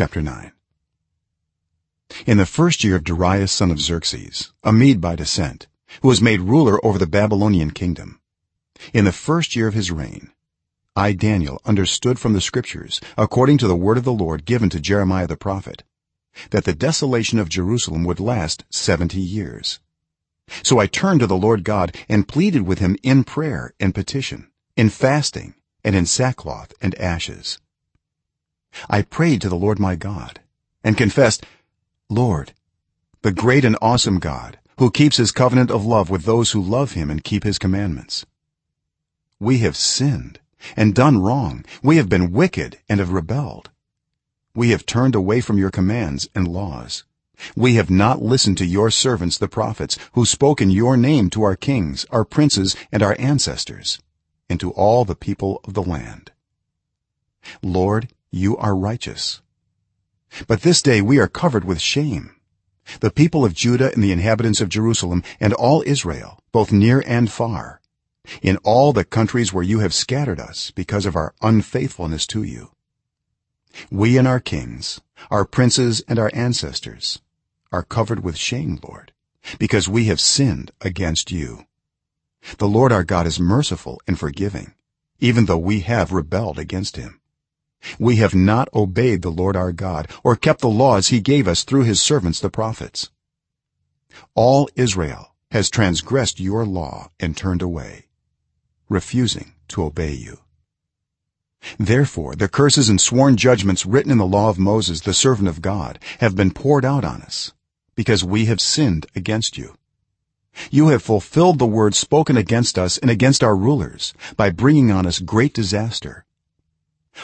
chapter 9 in the first year of darius son of xerxes a mede by descent who was made ruler over the babylonian kingdom in the first year of his reign i daniel understood from the scriptures according to the word of the lord given to jeremiah the prophet that the desolation of jerusalem would last 70 years. So i turned to the lord god and pleaded with him in prayer and petition in fasting and in sackcloth and ashes i prayed to the lord my god and confessed lord the great and awesome god who keeps his covenant of love with those who love him and keep his commandments. We have sinned and done wrong. We have been wicked and have rebelled. We have turned away from your commands and laws. We have not listened to your servants the prophets who spoke in your name to our kings our princes and our ancestors and to all the people of the land. Lord you are righteous. But this day we are covered with shame. The people of judah and the inhabitants of jerusalem and all israel both near and far in all the countries where you have scattered us because of our unfaithfulness to you. We and our kings our princes and our ancestors are covered with shame lord because we have sinned against you. The lord our god is merciful and forgiving even though we have rebelled against him we have not obeyed the lord our god or kept the laws he gave us through his servants the prophets. All israel has transgressed your law and turned away refusing to obey you. Therefore the curses and sworn judgments written in the law of moses the servant of god have been poured out on us because we have sinned against you. You have fulfilled the word spoken against us and against our rulers by bringing on us great disaster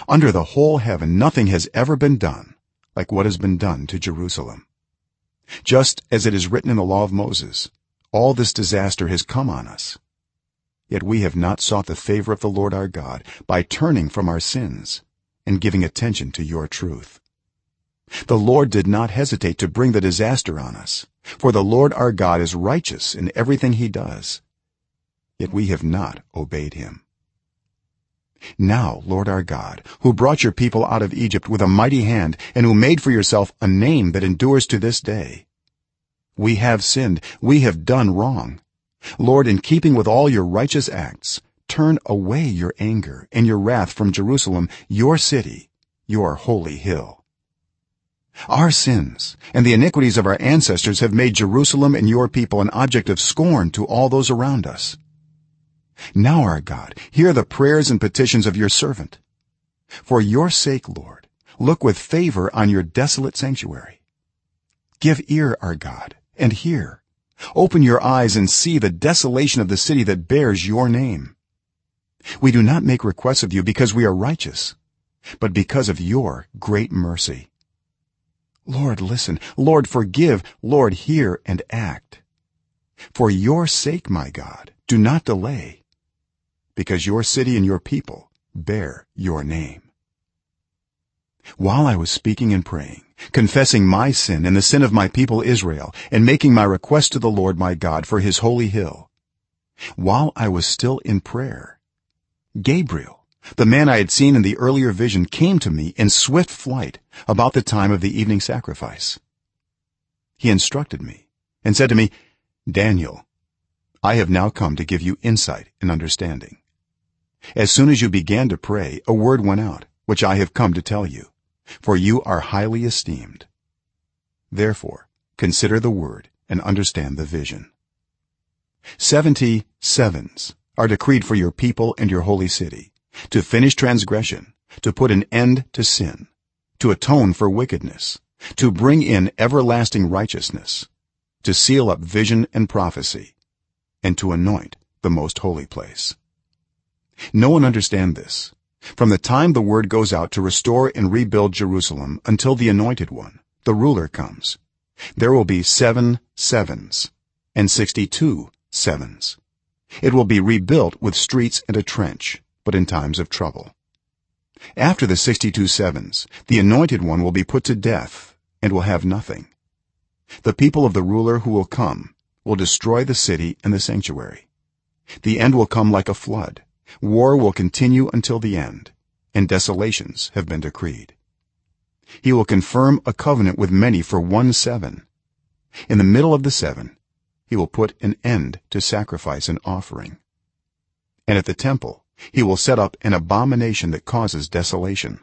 under the whole heaven nothing has ever been done like what has been done to jerusalem. Just as it is written in the law of moses all this disaster has come on us. Yet we have not sought the favor of the lord our god by turning from our sins and giving attention to your truth. The lord did not hesitate to bring the disaster on us for the lord our god is righteous in everything he does yet we have not obeyed him now lord our god who brought your people out of egypt with a mighty hand and who made for yourself a name that endures to this day we have sinned. We have done wrong. Lord in keeping with all your righteous acts turn away your anger and your wrath from jerusalem your city your holy hill. Our sins and the iniquities of our ancestors have made jerusalem and your people an object of scorn to all those around us now our god hear the prayers and petitions of your servant. For your sake lord look with favor on your desolate sanctuary. Give ear our god and hear. Open your eyes and see the desolation of the city that bears your name. We do not make requests of you because we are righteous but because of your great mercy. Lord listen. Lord forgive. Lord hear and act. For your sake my god do not delay because your city and your people bear your name. While i was speaking and praying confessing my sin and the sin of my people israel and making my request to the lord my god for his holy hill while i was still in prayer gabriel the man i had seen in the earlier vision came to me in swift flight about the time of the evening sacrifice. He instructed me and said to me daniel i have now come to give you insight and understanding as soon as you began to pray a word went out which i have come to tell you for you are highly esteemed. Therefore consider the word and understand the vision. 70 sevens are decreed for your people and your holy city to finish transgression to put an end to sin to atone for wickedness to bring in everlasting righteousness to seal up vision and prophecy and to anoint the most holy place no one understand this. From the time the word goes out to restore and rebuild jerusalem until the anointed one the ruler comes there will be 7 sevens and 62 sevens. It will be rebuilt with streets and a trench but in times of trouble. After the 62 sevens the anointed one will be put to death and will have nothing. The people of the ruler who will come will destroy the city and the sanctuary. The end will come like a flood war will continue until the end and desolations have been decreed. He will confirm a covenant with many for one seven. In the middle of the seven he will put an end to sacrifice and offering. And at the temple he will set up an abomination that causes desolation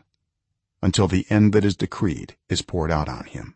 until the end that is decreed is poured out on him